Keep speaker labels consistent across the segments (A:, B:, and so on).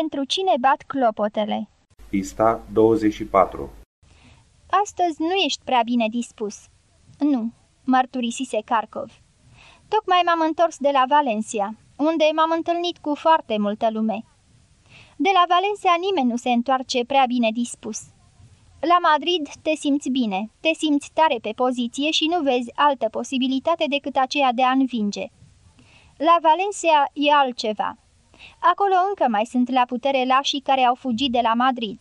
A: Pentru cine bat clopotele?
B: Pista 24
A: Astăzi nu ești prea bine dispus. Nu, mărturisise Carcov. Tocmai m-am întors de la Valencia, unde m-am întâlnit cu foarte multă lume. De la Valencia nimeni nu se întoarce prea bine dispus. La Madrid te simți bine, te simți tare pe poziție și nu vezi altă posibilitate decât aceea de a învinge. La Valencia e altceva. Acolo încă mai sunt la putere lașii care au fugit de la Madrid.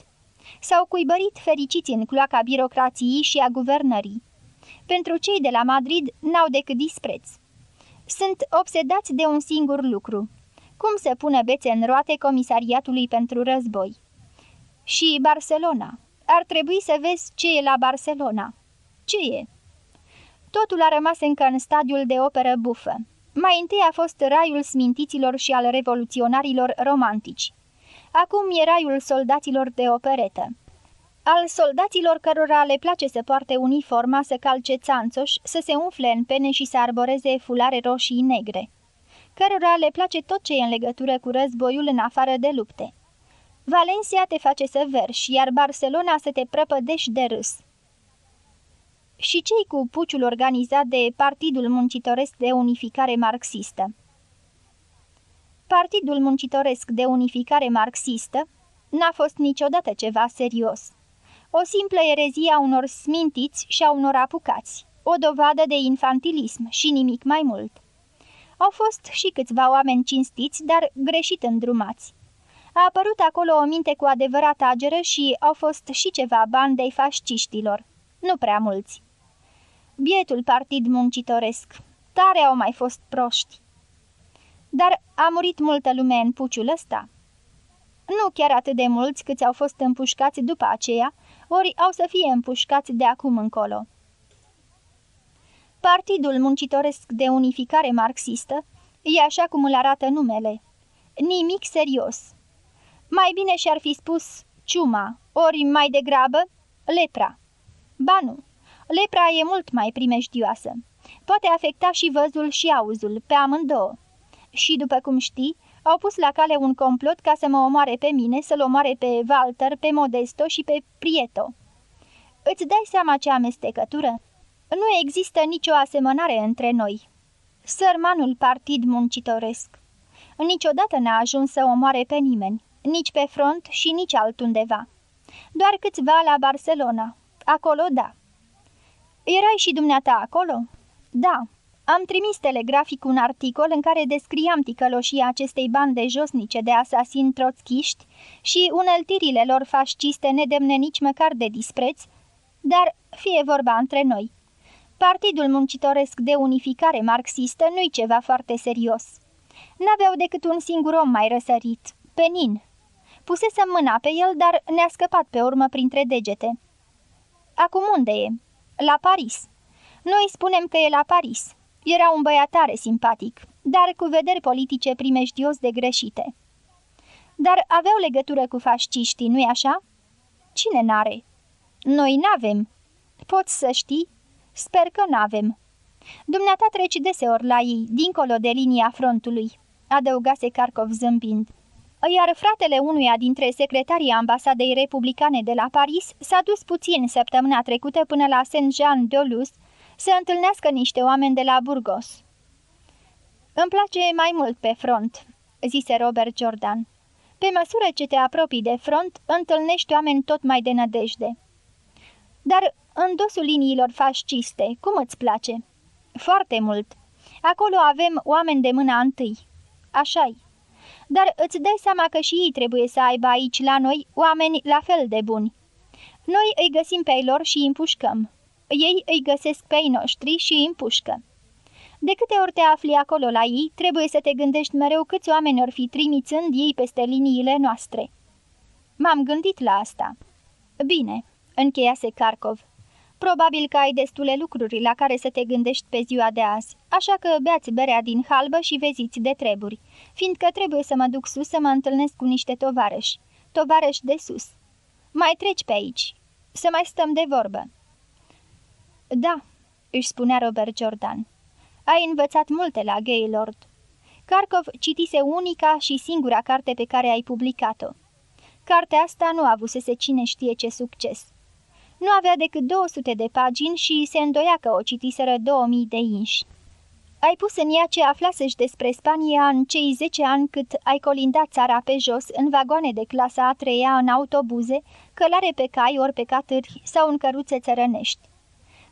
A: S-au cuibărit fericiți în cloaca birocrației și a guvernării. Pentru cei de la Madrid n-au decât dispreț. Sunt obsedați de un singur lucru. Cum să pună bețe în roate comisariatului pentru război? Și Barcelona. Ar trebui să vezi ce e la Barcelona. Ce e? Totul a rămas încă în stadiul de operă bufă. Mai întâi a fost raiul smintiților și al revoluționarilor romantici. Acum e raiul soldaților de operetă. Al soldaților cărora le place să poarte uniforma, să calce țanțoși, să se umfle în pene și să arboreze fulare roșii negre. Cărora le place tot ce e în legătură cu războiul în afară de lupte. Valencia te face să verși, iar Barcelona să te prăpădești de râs. Și cei cu puciul organizat de Partidul Muncitoresc de Unificare Marxistă? Partidul Muncitoresc de Unificare Marxistă n-a fost niciodată ceva serios. O simplă erezie a unor smintiți și a unor apucați, o dovadă de infantilism și nimic mai mult. Au fost și câțiva oameni cinstiți, dar greșit îndrumați. A apărut acolo o minte cu adevărat ageră și au fost și ceva bandei fasciștilor. Nu prea mulți. Bietul partid muncitoresc. Tare au mai fost proști. Dar a murit multă lume în puciul ăsta. Nu chiar atât de mulți câți au fost împușcați după aceea, ori au să fie împușcați de acum încolo. Partidul muncitoresc de unificare marxistă e așa cum îl arată numele. Nimic serios. Mai bine și-ar fi spus ciuma, ori mai degrabă lepra. Ba nu, lepra e mult mai primejdioasă. Poate afecta și văzul și auzul, pe amândouă și, după cum știi, au pus la cale un complot ca să mă omoare pe mine, să-l omoare pe Walter, pe Modesto și pe Prieto. Îți dai seama ce amestecătură? Nu există nicio asemănare între noi. Sărmanul partid muncitoresc. Niciodată n-a ajuns să omoare pe nimeni, nici pe front și nici altundeva. Doar câțiva la Barcelona. Acolo, da. Erai și dumneata acolo? Da, am trimis telegrafic un articol în care descriam ticăloșia acestei bande josnice de asasini troțchiști și uneltirile lor fasciste nedemne nici măcar de dispreț, dar fie vorba între noi. Partidul muncitoresc de unificare marxistă nu-i ceva foarte serios. N-aveau decât un singur om mai răsărit, Penin. Pusesem mâna pe el, dar ne-a scăpat pe urmă printre degete. Acum unde e? La Paris. Noi spunem că e la Paris. Era un băiat tare simpatic, dar cu vederi politice primejdios de greșite. Dar aveau legătură cu fasciștii, nu-i așa? Cine n-are? Noi n-avem. Poți să știi? Sper că n-avem. Dumneata treci deseori la ei, dincolo de linia frontului, adăugase Carcov zâmbind. Iar fratele unuia dintre secretarii ambasadei republicane de la Paris s-a dus puțin săptămâna trecută până la Saint-Jean-de-Luz să întâlnească niște oameni de la Burgos. Îmi place mai mult pe front," zise Robert Jordan. Pe măsură ce te apropii de front, întâlnești oameni tot mai de nădejde." Dar în dosul liniilor fasciste, cum îți place?" Foarte mult. Acolo avem oameni de mâna întâi." Așa-i. Dar îți dai seama că și ei trebuie să aibă aici la noi oameni la fel de buni. Noi îi găsim pe ei lor și îi împușcăm. Ei îi găsesc pe ei noștri și îi împușcă. De câte ori te afli acolo la ei, trebuie să te gândești mereu câți oameni or fi trimițând ei peste liniile noastre. M-am gândit la asta. Bine, încheiase Carcov. Probabil că ai destule lucruri la care să te gândești pe ziua de azi, așa că beați berea din halbă și veziți de treburi, fiindcă trebuie să mă duc sus să mă întâlnesc cu niște tovarăși, tovarăși de sus. Mai treci pe aici, să mai stăm de vorbă. Da, își spunea Robert Jordan. Ai învățat multe la Gaylord. Karkov citise unica și singura carte pe care ai publicat-o. Cartea asta nu avusese cine știe ce succes. Nu avea decât 200 de pagini și se îndoia că o citiseră 2000 de inși. Ai pus în ea ce aflasești despre Spania în cei 10 ani cât ai colindat țara pe jos, în vagoane de clasa a treia, în autobuze, călare pe cai ori pe catâri sau în căruțe țărănești.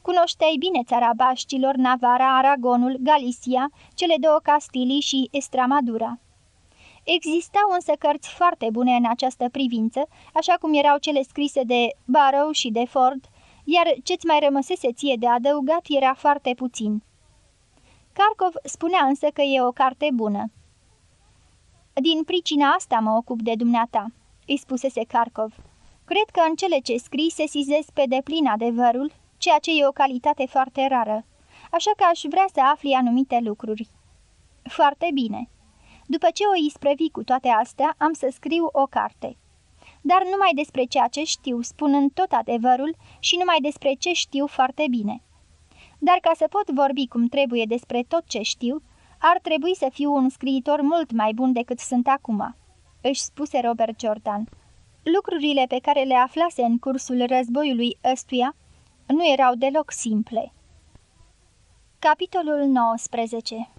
A: Cunoșteai bine țara Baștilor, Navara, Aragonul, Galicia, cele două Castilii și Estramadura. Existau însă cărți foarte bune în această privință, așa cum erau cele scrise de Barrow și de Ford, iar ce-ți mai rămăsese ție de adăugat era foarte puțin. Karkov spunea însă că e o carte bună. Din pricina asta mă ocup de dumneata," îi spusese Karkov. Cred că în cele ce scrii se sizez pe deplin adevărul, ceea ce e o calitate foarte rară, așa că aș vrea să afli anumite lucruri." Foarte bine. După ce o isprăvi cu toate astea, am să scriu o carte. Dar numai despre ceea ce știu, spunând tot adevărul și numai despre ce știu foarte bine. Dar ca să pot vorbi cum trebuie despre tot ce știu, ar trebui să fiu un scriitor mult mai bun decât sunt acum, își spuse Robert Jordan. Lucrurile pe care le aflase în cursul războiului ăstuia nu erau deloc simple. Capitolul 19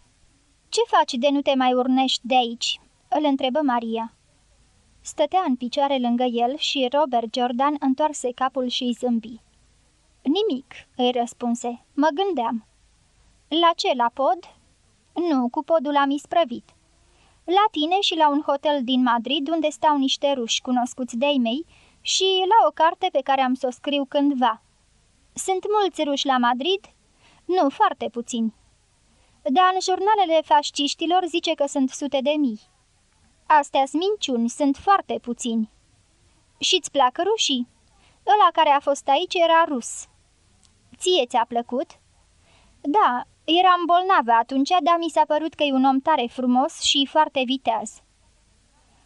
A: Ce faci de nu te mai urnești de aici?" îl întrebă Maria. Stătea în picioare lângă el și Robert Jordan întoarse capul și îi zâmbi. Nimic," îi răspunse. Mă gândeam." La ce, la pod?" Nu, cu podul am isprăvit." La tine și la un hotel din Madrid unde stau niște ruși cunoscuți de-ai mei și la o carte pe care am să o scriu cândva." Sunt mulți ruși la Madrid?" Nu, foarte puțini." Dar în jurnalele fasciștilor zice că sunt sute de mii." Astea-s minciuni, sunt foarte puțini." Și-ți plac rușii?" Ăla care a fost aici era rus." Ție ți-a plăcut?" Da, eram bolnavă atunci, dar mi s-a părut că e un om tare frumos și foarte viteaz."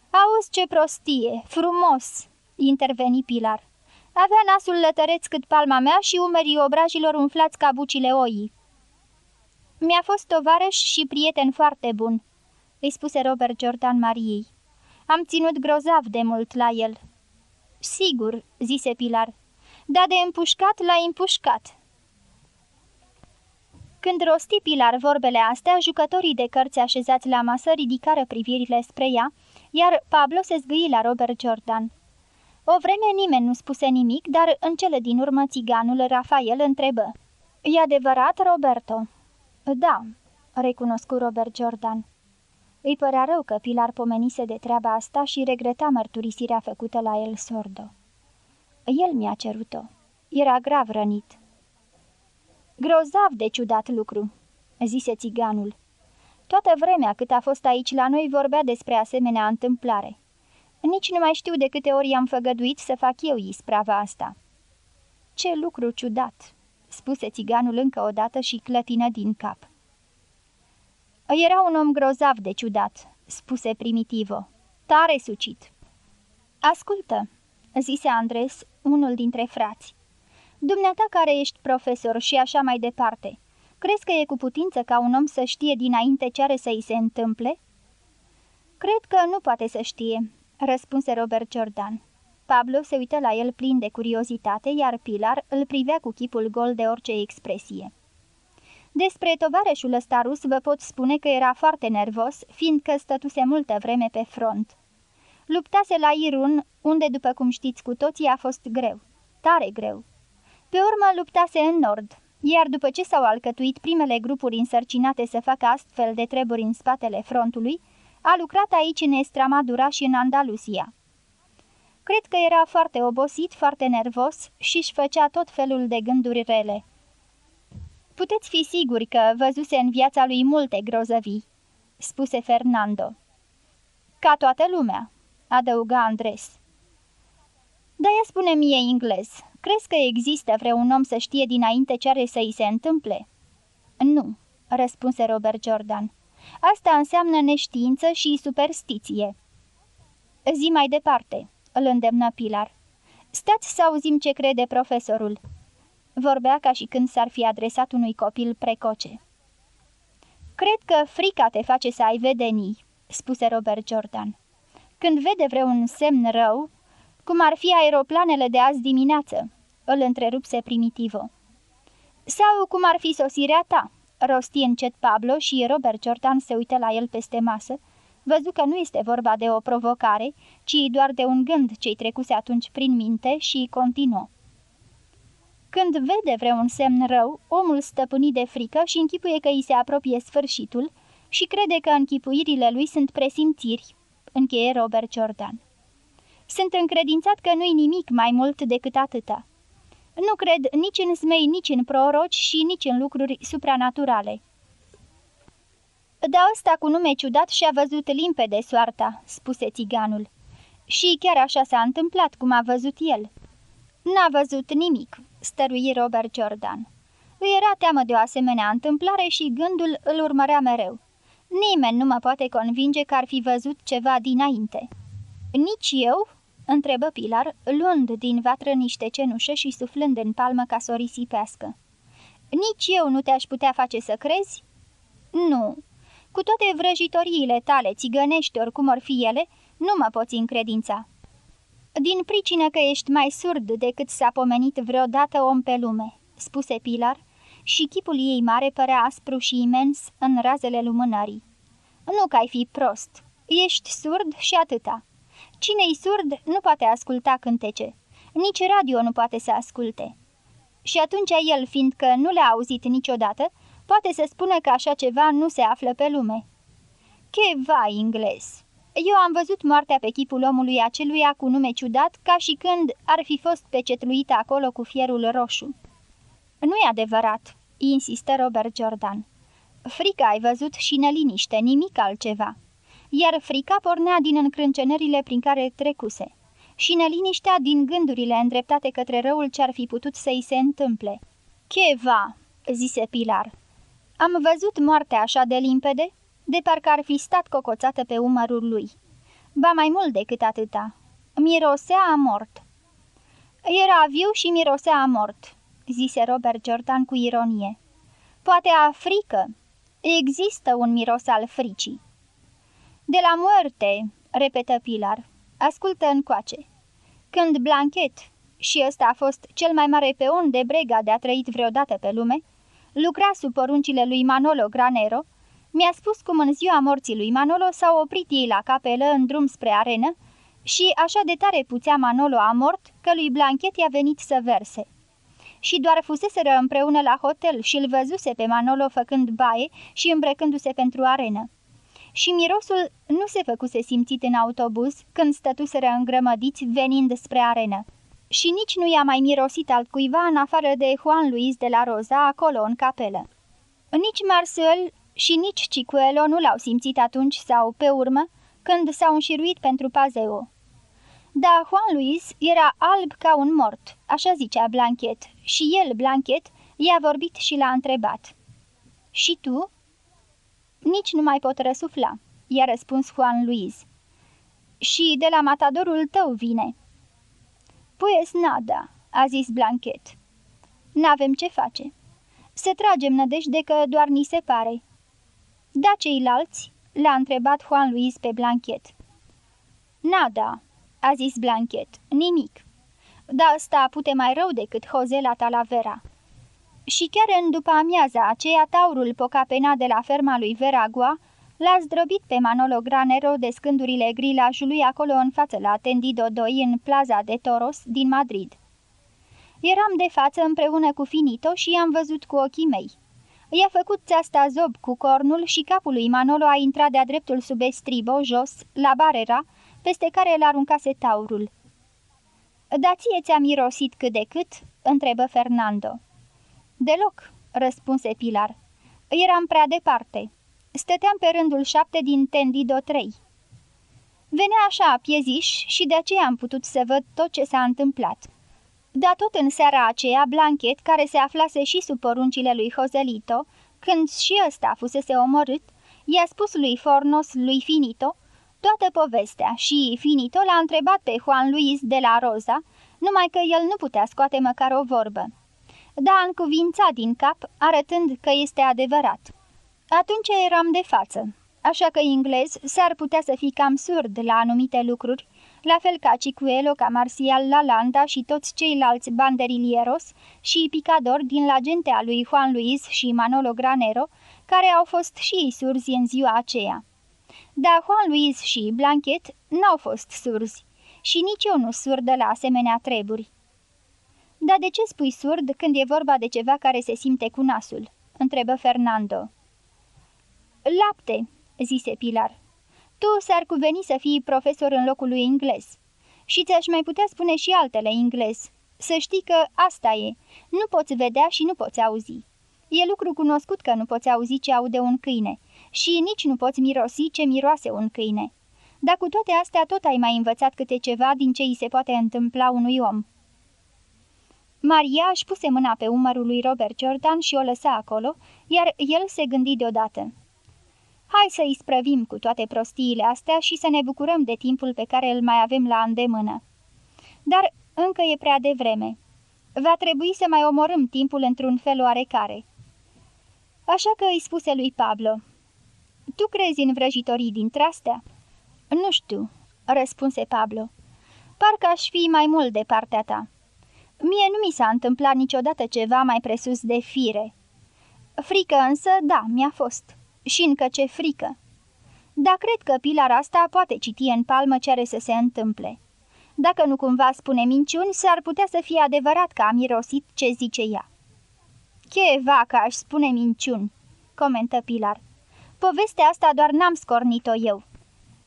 A: Auzi ce prostie, frumos!" interveni Pilar. Avea nasul lătăreț cât palma mea și umerii obrajilor umflați ca bucile oii. Mi-a fost tovarăș și prieten foarte bun," îi spuse Robert Jordan Mariei. Am ținut grozav de mult la el." Sigur," zise Pilar, dar de împușcat l-a împușcat." Când rosti Pilar vorbele astea, jucătorii de cărți așezați la masă ridicară privirile spre ea, iar Pablo se zgâi la Robert Jordan. O vreme nimeni nu spuse nimic, dar în cele din urmă țiganul Rafael întrebă. E adevărat, Roberto?" Da," recunoscu Robert Jordan. Îi părea rău că Pilar pomenise de treaba asta și regreta mărturisirea făcută la el sordo. El mi-a cerut-o. Era grav rănit. Grozav de ciudat lucru," zise țiganul. Toată vremea cât a fost aici la noi vorbea despre asemenea întâmplare. Nici nu mai știu de câte ori am făgăduit să fac eu isprava asta." Ce lucru ciudat!" Spuse țiganul încă o dată și clătină din cap. Era un om grozav de ciudat," spuse Primitivo. Tare sucit." Ascultă," zise Andres, unul dintre frați. Dumneata care ești profesor și așa mai departe, crezi că e cu putință ca un om să știe dinainte ce are să-i se întâmple?" Cred că nu poate să știe," răspunse Robert Jordan. Pablo se uită la el plin de curiozitate, iar Pilar îl privea cu chipul gol de orice expresie. Despre tovarășul ăsta rus vă pot spune că era foarte nervos, fiindcă stătuse multă vreme pe front. Luptase la Irun, unde, după cum știți cu toții, a fost greu. Tare greu. Pe urmă luptase în nord, iar după ce s-au alcătuit primele grupuri însărcinate să facă astfel de treburi în spatele frontului, a lucrat aici în Estramadura și în Andalusia. Cred că era foarte obosit, foarte nervos și își făcea tot felul de gânduri rele. Puteți fi siguri că văzuse în viața lui multe grozăvii," spuse Fernando. Ca toată lumea," adăuga Andres. Da, ea spune mie englez. Crezi că există vreun om să știe dinainte ce are să-i se întâmple?" Nu," răspunse Robert Jordan. Asta înseamnă neștiință și superstiție." Zi mai departe," îl îndemnă Pilar. Stați să auzim ce crede profesorul." Vorbea ca și când s-ar fi adresat unui copil precoce. Cred că frica te face să ai vedenii," spuse Robert Jordan. Când vede vreun semn rău, cum ar fi aeroplanele de azi dimineață," îl întrerupse Primitivo. Sau cum ar fi sosirea ta," rosti încet Pablo și Robert Jordan se uită la el peste masă, văzu că nu este vorba de o provocare, ci doar de un gând ce-i trecuse atunci prin minte și continuă. Când vede vreun semn rău, omul stăpânit de frică și închipuie că îi se apropie sfârșitul și crede că închipuirile lui sunt presimțiri, încheie Robert Jordan. Sunt încredințat că nu-i nimic mai mult decât atâta. Nu cred nici în zmei, nici în proroci și nici în lucruri supranaturale. Da ăsta cu nume ciudat și-a văzut limpede soarta," spuse țiganul. Și chiar așa s-a întâmplat, cum a văzut el." N-a văzut nimic," stărui Robert Jordan. Îi era teamă de o asemenea întâmplare și gândul îl urmărea mereu. Nimeni nu mă poate convinge că ar fi văzut ceva dinainte." Nici eu?" întrebă Pilar, luând din vatră niște cenușă și suflând în palmă ca să o risipească. Nici eu nu te-aș putea face să crezi?" Nu. Cu toate vrăjitoriile tale, țigănești oricum or fi ele, nu mă poți încredința." Din pricină că ești mai surd decât s-a pomenit vreodată om pe lume," spuse Pilar, și chipul ei mare părea aspru și imens în razele lumânării. Nu că ai fi prost, ești surd și atâta. Cine-i surd nu poate asculta cântece, nici radio nu poate să asculte. Și atunci el, fiindcă nu le-a auzit niciodată, poate să spună că așa ceva nu se află pe lume. Che vai, ingles! Eu am văzut moartea pe chipul omului aceluia cu nume ciudat, ca și când ar fi fost pecetluită acolo cu fierul roșu. Nu-i adevărat, insistă Robert Jordan. Frica ai văzut și neliniște, nimic altceva. Iar frica pornea din încrâncenările prin care trecuse și neliniștea din gândurile îndreptate către răul ce ar fi putut să-i se întâmple. Cheva, zise Pilar. Am văzut moartea așa de limpede, de parcă ar fi stat cocoțată pe umărul lui. Ba mai mult decât atâta. Mirosea a mort. Era viu și mirosea a mort, zise Robert Jordan cu ironie. Poate a frică. Există un miros al fricii. De la moarte, repetă Pilar. Ascultă încoace. Când Blanchet, și ăsta a fost cel mai mare peon de brega de a trăit vreodată pe lume, lucra sub poruncile lui Manolo Granero, mi-a spus cum în ziua morții lui Manolo s-au oprit ei la capelă în drum spre arenă și așa de tare puțea Manolo a mort că lui Blanchet i-a venit să verse. Și doar fuseseră împreună la hotel și îl văzuse pe Manolo făcând baie și îmbrăcându-se pentru arenă. Și mirosul nu se făcuse simțit în autobuz când stătuseră îngrămădiți venind spre arenă. Și nici nu i-a mai mirosit altcuiva în afară de Juan Luis de la Roza acolo în capelă. Nici Marcel și nici Cicuelo nu l-au simțit atunci sau pe urmă, când s-au înșiruit pentru Pazeo. Dar Juan Luis era alb ca un mort, așa zicea Blanchet, și el, Blanchet, i-a vorbit și l-a întrebat. Și tu?" Nici nu mai pot răsufla," i-a răspuns Juan Luis. Și de la matadorul tău vine." Pues nada," a zis Blanchet. N-avem ce face. Să tragem nădejde că doar ni se pare." Da ceilalți?" l-a întrebat Juan Luis pe Blanchet. Nada," a zis Blanchet, nimic. Da asta pute mai rău decât Jose la Talavera." Și chiar în după amiaza aceea, taurul pocapena de la ferma lui Veragua l-a zdrobit pe Manolo Granero de scândurile grilajului acolo în față la Tendido 2 în plaza de Toros din Madrid. Eram de față împreună cu Finito și i-am văzut cu ochii mei. I-a făcut țeasta zob cu cornul și capul lui Manolo a intrat de-a dreptul sub estribo, jos, la barera, peste care îl aruncase taurul. Da ție ți-a mirosit cât de cât?" întrebă Fernando. Deloc," răspunse Pilar. Eram prea departe. Stăteam pe rândul șapte din Tendido 3. Venea așa pieziș și de aceea am putut să văd tot ce s-a întâmplat. Dar tot în seara aceea, Blanchet, care se aflase și sub poruncile lui Joselito, când și ăsta fusese omorât, i-a spus lui Fornos, lui Finito, toată povestea și Finito l-a întrebat pe Juan Luis de la Rosa, numai că el nu putea scoate măcar o vorbă. Dar a încuvințat din cap, arătând că este adevărat. Atunci eram de față, așa că englez s-ar putea să fii cam surd la anumite lucruri, la fel ca Cicuelo, ca Marcial Lalanda și toți ceilalți banderilieros și picador din la gentea lui Juan Luis și Manolo Granero, care au fost și ei surzi în ziua aceea. Dar Juan Luis și Blanchet n-au fost surzi și nici eu nu surdă la asemenea treburi. Dar de ce spui surd când e vorba de ceva care se simte cu nasul?" întrebă Fernando. Lapte," zise Pilar. Tu s-ar cuveni să fii profesor în locul lui englez. Și ți-aș mai putea spune și altele englez. Să știi că asta e. Nu poți vedea și nu poți auzi. E lucru cunoscut că nu poți auzi ce aude un câine și nici nu poți mirosi ce miroase un câine. Dar cu toate astea tot ai mai învățat câte ceva din ce îi se poate întâmpla unui om. Maria își puse mâna pe umărul lui Robert Jordan și o lăsa acolo, iar el se gândi deodată. Hai să îi sprăvim cu toate prostiile astea și să ne bucurăm de timpul pe care îl mai avem la îndemână. Dar încă e prea devreme. Va trebui să mai omorâm timpul într-un fel oarecare. Așa că îi spuse lui Pablo, Tu crezi în vrăjitorii dintre astea?" Nu știu," răspunse Pablo. Parcă aș fi mai mult de partea ta." Mie nu mi s-a întâmplat niciodată ceva mai presus de fire. Frică însă, da, mi-a fost. Și încă ce frică. Dar cred că pilar asta poate citi în palmă ce are să se întâmple. Dacă nu cumva spune minciuni, s-ar putea să fie adevărat că a mirosit ce zice ea. Che vaca aș spune minciuni, comentă Pilar. Povestea asta doar n-am scornit-o eu.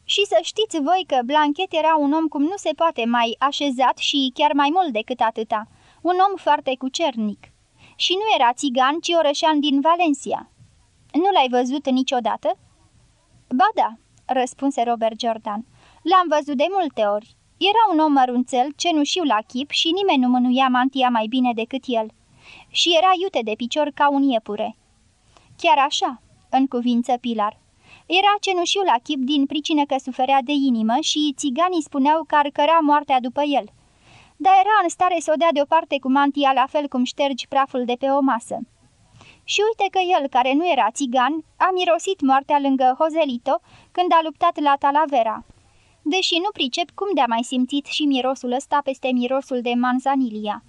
A: Și să știți voi că Blanchet era un om cum nu se poate mai așezat și chiar mai mult decât atâta. Un om foarte cucernic. Și nu era țigan, ci orășan din Valencia. Nu l-ai văzut niciodată?" Ba da," răspunse Robert Jordan. L-am văzut de multe ori. Era un om mărunțel, cenușiu la chip și nimeni nu mânuia mantia mai bine decât el. Și era iute de picior ca un iepure." Chiar așa," în cuvință Pilar. Era cenușiu la chip din pricină că suferea de inimă și țiganii spuneau că ar căra moartea după el. Dar era în stare să o dea deoparte cu mantia la fel cum ștergi praful de pe o masă. Și uite că el, care nu era țigan, a mirosit moartea lângă Joselito când a luptat la Talavera. Deși nu pricep cum de-a mai simțit și mirosul ăsta peste mirosul de manzanilia.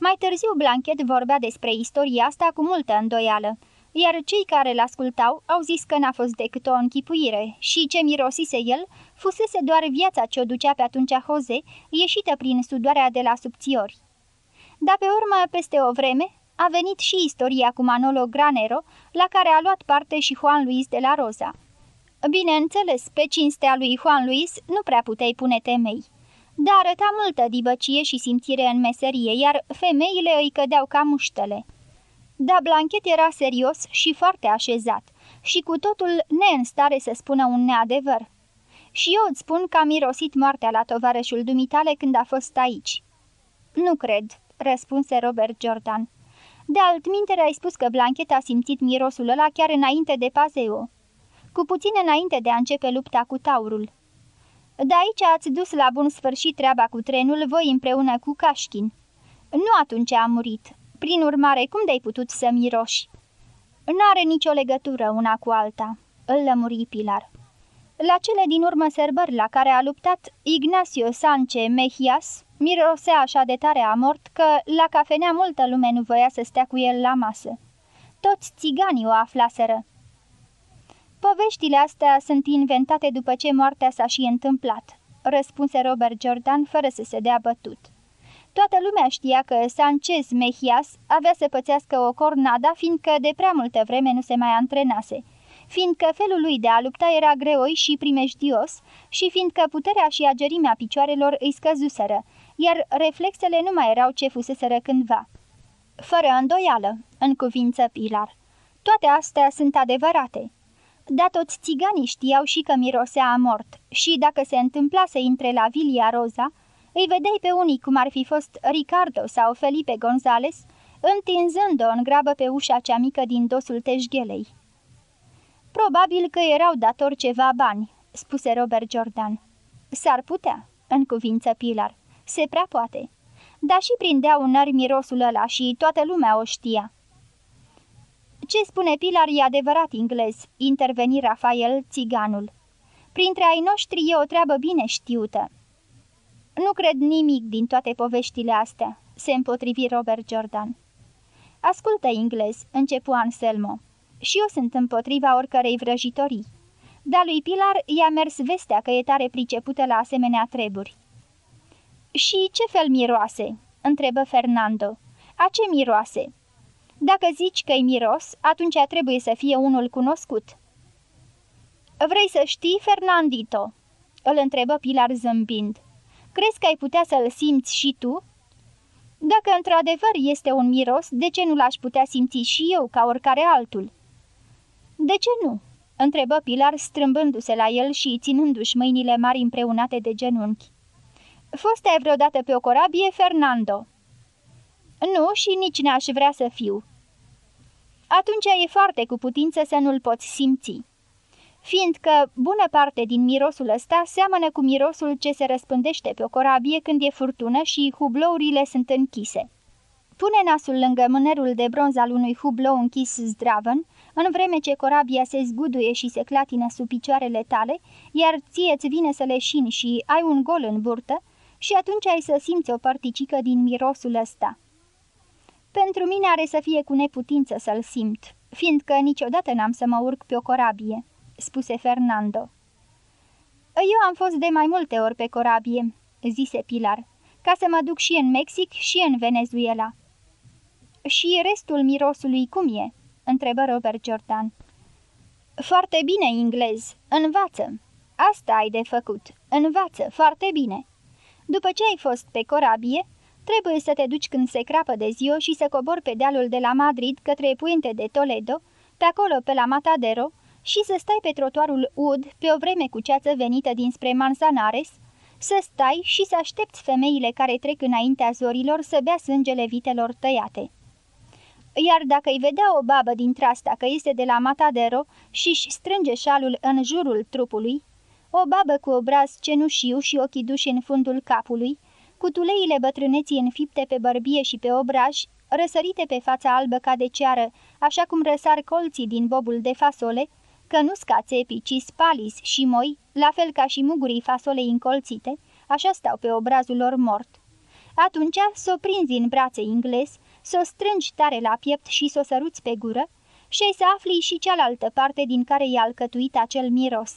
A: Mai târziu Blanchet vorbea despre istoria asta cu multă îndoială, iar cei care l-ascultau au zis că n-a fost decât o închipuire și ce mirosise el fusese doar viața ce o ducea pe atunci Jose, ieșită prin sudoarea de la subțiori. Dar pe urmă, peste o vreme, a venit și istoria cu Manolo Granero, la care a luat parte și Juan Luis de la Rosa. Bineînțeles, pe cinstea lui Juan Luis nu prea puteai pune temei. Dar arăta multă dibăcie și simțire în meserie, iar femeile îi cădeau ca muștele. Da, Blanchet era serios și foarte așezat și cu totul ne în stare să spună un neadevăr. Și eu îți spun că am mirosit moartea la tovarășul dumitale când a fost aici." Nu cred," răspunse Robert Jordan. De altminteri ai spus că Blanchet a simțit mirosul ăla chiar înainte de Pazeo. Cu puțin înainte de a începe lupta cu taurul. De aici ați dus la bun sfârșit treaba cu trenul voi împreună cu Cașchin. Nu atunci a murit. Prin urmare, cum de-ai putut să miroși? N-are nicio legătură una cu alta, îl lămuri Pilar. La cele din urmă sărbări la care a luptat Ignacio Sanche Mejias, mirosea așa de tare a mort că la cafenea multă lume nu voia să stea cu el la masă. Toți țiganii o aflaseră. Poveștile astea sunt inventate după ce moartea s-a și întâmplat, răspunse Robert Jordan fără să se dea bătut. Toată lumea știa că Sanchez Mejias avea să pățească o cornada, fiindcă de prea multă vreme nu se mai antrenase, fiindcă felul lui de a lupta era greoi și primejdios și fiindcă puterea și agerimea picioarelor îi scăzuseră, iar reflexele nu mai erau ce fuseseră cândva. Fără îndoială, în cuvință Pilar. Toate astea sunt adevărate. Dar toți țiganii știau și că mirosea a mort și dacă se întâmpla să intre la Vilia Roza, îi vedeai pe unii cum ar fi fost Ricardo sau Felipe Gonzales, întinzând-o în grabă pe ușa cea mică din dosul teșghelei. Probabil că erau dator ceva bani, spuse Robert Jordan. S-ar putea, în cuvință Pilar. Se prea poate. Dar și prindeau nări mirosul ăla și toată lumea o știa. Ce spune Pilar e adevărat englez, interveni Rafael, țiganul. Printre ai noștri e o treabă bine știută. Nu cred nimic din toate poveștile astea, se împotrivi Robert Jordan. Ascultă englez, începu Anselmo. Și eu sunt împotriva oricărei vrăjitorii. Dar lui Pilar i-a mers vestea că e tare pricepută la asemenea treburi. Și ce fel miroase?" întrebă Fernando. A ce miroase?" Dacă zici că-i miros, atunci trebuie să fie unul cunoscut." Vrei să știi, Fernandito?" îl întrebă Pilar zâmbind. Crezi că ai putea să-l simți și tu?" Dacă într-adevăr este un miros, de ce nu l-aș putea simți și eu, ca oricare altul?" De ce nu?" întrebă Pilar, strâmbându-se la el și ținându-și mâinile mari împreunate de genunchi. Fost ai vreodată pe o corabie, Fernando?" Nu, și nici n-aș vrea să fiu." Atunci e foarte cu putință să nu-l poți simți." fiindcă bună parte din mirosul ăsta seamănă cu mirosul ce se răspândește pe o corabie când e furtună și hublourile sunt închise. Pune nasul lângă mânerul de bronz al unui hublou închis zdravăn, în vreme ce corabia se zguduie și se clatină sub picioarele tale, iar ție îți vine să leșini și ai un gol în burtă, și atunci ai să simți o particică din mirosul ăsta. Pentru mine are să fie cu neputință să-l simt, fiindcă niciodată n-am să mă urc pe o corabie spuse Fernando. Eu am fost de mai multe ori pe corabie, zise Pilar, ca să mă duc și în Mexic și în Venezuela. Și restul mirosului cum e?" întrebă Robert Jordan. Foarte bine, englez. Învață. Asta ai de făcut. Învață foarte bine. După ce ai fost pe corabie, trebuie să te duci când se crapă de ziua și să cobori pe dealul de la Madrid către Puente de Toledo, pe acolo pe la Matadero, și să stai pe trotuarul ud pe o vreme cu ceață venită dinspre Manzanares, să stai și să aștepți femeile care trec înaintea zorilor să bea sângele vitelor tăiate. Iar dacă îi vedea o babă dintre asta că este de la Matadero și-și strânge șalul în jurul trupului, o babă cu obraz cenușiu și ochii duși în fundul capului, cu tuleile bătrâneții înfipte pe bărbie și pe obraj, răsărite pe fața albă ca de ceară, așa cum răsar colții din bobul de fasole, că nu scațepi, ci spalis și moi, la fel ca și mugurii fasolei încolțite, așa stau pe obrazul lor mort. Atunci s-o prinzi în brațe ingles, s-o strângi tare la piept și s-o săruți pe gură și ai să afli și cealaltă parte din care i-a alcătuit acel miros.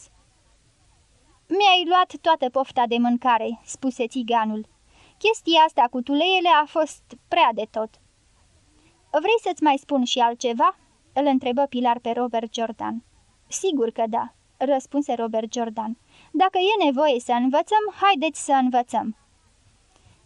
A: Mi-ai luat toată pofta de mâncare," spuse țiganul. Chestia asta cu tuleiele a fost prea de tot." Vrei să-ți mai spun și altceva?" îl întrebă Pilar pe Robert Jordan. Sigur că da," răspunse Robert Jordan. Dacă e nevoie să învățăm, haideți să învățăm."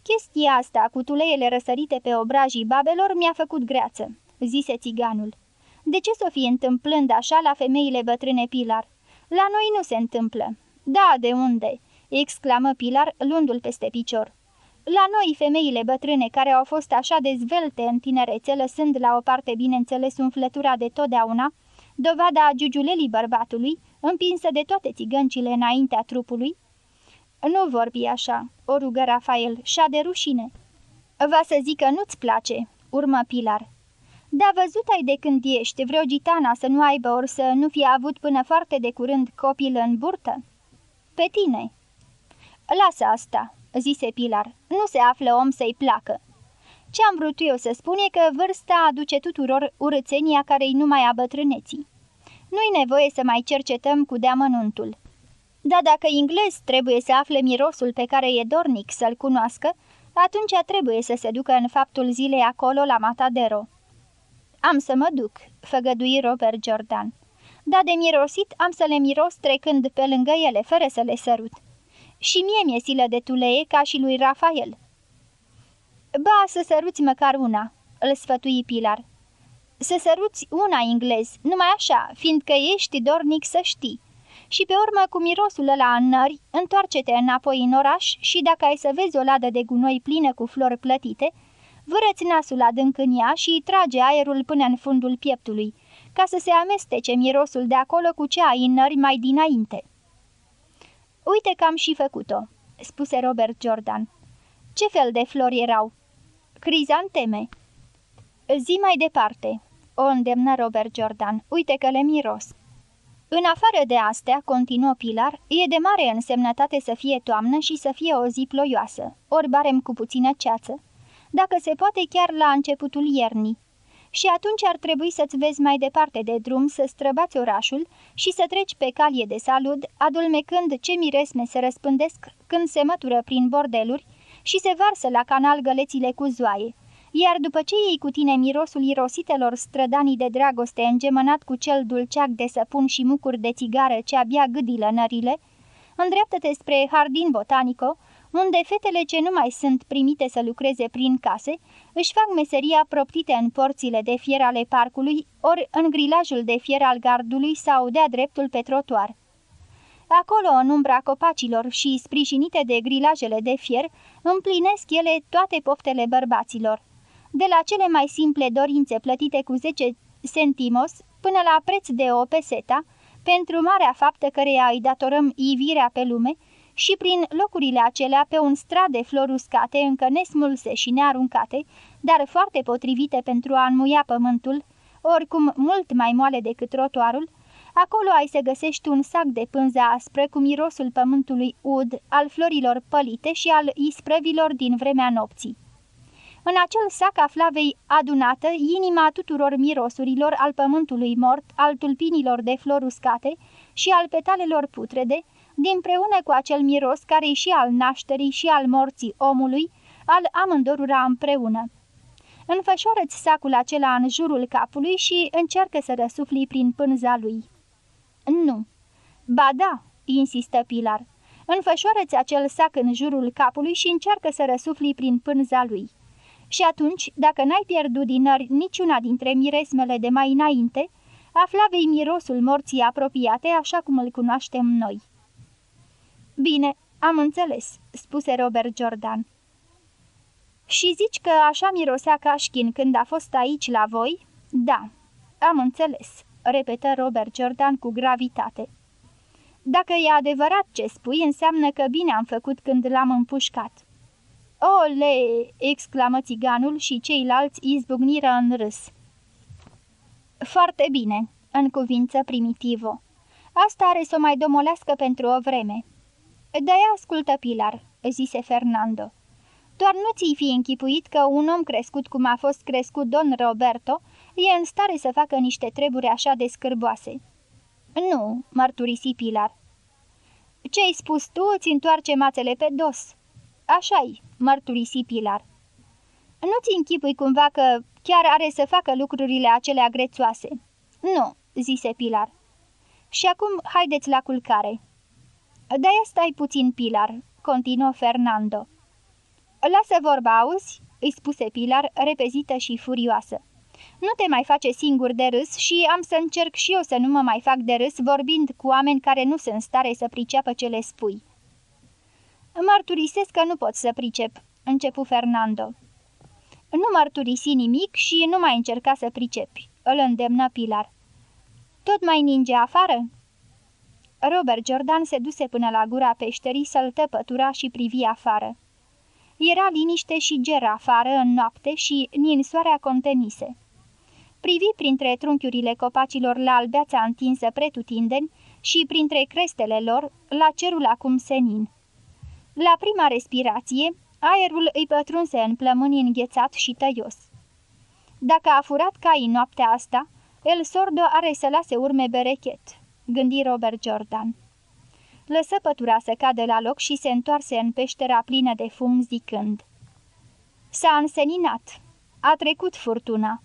A: Chestia asta cu tuleiele răsărite pe obrajii babelor mi-a făcut greață," zise țiganul. De ce s-o fi întâmplând așa la femeile bătrâne Pilar? La noi nu se întâmplă." Da, de unde?" exclamă Pilar, luându-l peste picior. La noi, femeile bătrâne care au fost așa de zvelte în tinerețe, lăsând la o parte, bineînțeles, umflătura de totdeauna, dovada giugiulelii bărbatului, împinsă de toate țigăncile înaintea trupului? Nu vorbi așa, o rugă Rafael, și de rușine. Va să zică nu-ți place, urmă Pilar. Da văzut ai de când ești vreo gitana să nu aibă ori să nu fie avut până foarte de curând copil în burtă? Pe tine. Lasă asta, zise Pilar, nu se află om să-i placă. Ce am vrut eu să spun e că vârsta aduce tuturor urățenia care-i numai a bătrâneții. Nu-i nevoie să mai cercetăm cu deamănuntul. Dar dacă englez trebuie să afle mirosul pe care e dornic să-l cunoască, atunci trebuie să se ducă în faptul zilei acolo la Matadero. Am să mă duc, făgădui Robert Jordan. Dar de mirosit am să le miros trecând pe lângă ele, fără să le sărut. Și mie mi-e silă de tuleie ca și lui Rafael. Ba, să săruți măcar una," îl sfătui Pilar. Să săruți una englez, numai așa, fiindcă ești dornic să știi. Și pe urmă, cu mirosul ăla în nări, întoarce-te înapoi în oraș și dacă ai să vezi o ladă de gunoi plină cu flori plătite, vărăți nasul adânc în ea și trage aerul până în fundul pieptului, ca să se amestece mirosul de acolo cu ce ai în nări mai dinainte. Uite că am și făcut-o," spuse Robert Jordan. Ce fel de flori erau?" Crizanteme. Zi mai departe. o îndemnă Robert Jordan. Uite că le miros. În afară de astea, continuă Pilar, e de mare însemnătate să fie toamnă și să fie o zi ploioasă, ori barem cu puțină ceață, dacă se poate chiar la începutul iernii. Și atunci ar trebui să-ți vezi mai departe de drum, să străbați orașul și să treci pe calie de salud, adulmecând ce miresme se răspândesc când se mătură prin bordeluri și se varsă la canal gălețile cu zoaie iar după ce iei cu tine mirosul irositelor strădanii de dragoste îngemănat cu cel dulceac de săpun și mucuri de țigară ce abia gâdilă nările, îndreaptă-te spre Hardin Botanico, unde fetele ce nu mai sunt primite să lucreze prin case, își fac meseria proptite în porțile de fier ale parcului, ori în grilajul de fier al gardului sau de-a dreptul pe trotuar. Acolo, în umbra copacilor și sprijinite de grilajele de fier, împlinesc ele toate poftele bărbaților de la cele mai simple dorințe plătite cu 10 centimos până la preț de o peseta, pentru marea faptă căreia îi datorăm ivirea pe lume, și prin locurile acelea pe un strat de flori uscate, încă nesmulse și nearuncate, dar foarte potrivite pentru a înmuia pământul, oricum mult mai moale decât trotuarul, acolo ai să găsești un sac de pânză aspră cu mirosul pământului ud, al florilor pălite și al isprăvilor din vremea nopții. În acel sac aflavei adunată inima tuturor mirosurilor al pământului mort, al tulpinilor de flori uscate și al petalelor putrede, dinpreună cu acel miros care și al nașterii și al morții omului, al amândorura împreună. Înfășoară-ți sacul acela în jurul capului și încearcă să răsufli prin pânza lui. Nu. Ba da, insistă Pilar. Înfășoară-ți acel sac în jurul capului și încearcă să răsufli prin pânza lui. Și atunci, dacă n-ai pierdut din nări niciuna dintre miresmele de mai înainte, aflavei mirosul morții apropiate așa cum îl cunoaștem noi. Bine, am înțeles, spuse Robert Jordan. Și zici că așa mirosea Cașchin când a fost aici la voi? Da, am înțeles, repetă Robert Jordan cu gravitate. Dacă e adevărat ce spui, înseamnă că bine am făcut când l-am împușcat. Ole!" exclamă țiganul și ceilalți izbucniră în râs. Foarte bine," în cuvință primitivo. Asta are să o mai domolească pentru o vreme." De-aia ascultă, Pilar," zise Fernando. Doar nu ți-i fi închipuit că un om crescut cum a fost crescut Don Roberto e în stare să facă niște treburi așa de scârboase." Nu," mărturisi Pilar. Ce-ai spus tu îți întoarce mațele pe dos." Așa-i," mărturisi Pilar. Nu-ți închipui cumva că chiar are să facă lucrurile acelea grețoase?" Nu," zise Pilar. Și acum haideți la culcare." De-aia stai puțin, Pilar," continuă Fernando. Lasă vorba, auzi?" îi spuse Pilar, repezită și furioasă. Nu te mai face singur de râs și am să încerc și eu să nu mă mai fac de râs vorbind cu oameni care nu sunt stare să priceapă ce le spui." Mărturisesc că nu pot să pricep," începu Fernando. Nu mărturisi nimic și nu mai încerca să pricepi," îl îndemnă Pilar. Tot mai ninge afară?" Robert Jordan se duse până la gura peșterii să-l tăpătura și privi afară. Era liniște și ger afară în noapte și ninsoarea contenise. Privi printre trunchiurile copacilor la albeața întinsă pretutindeni și printre crestele lor la cerul acum senin. La prima respirație, aerul îi pătrunse în plămâni înghețat și tăios. Dacă a furat caii noaptea asta, El Sordo are să lase urme berechet, gândi Robert Jordan. Lăsă pătura să cadă la loc și se întoarse în peștera plină de fum zicând. S-a înseninat. A trecut furtuna.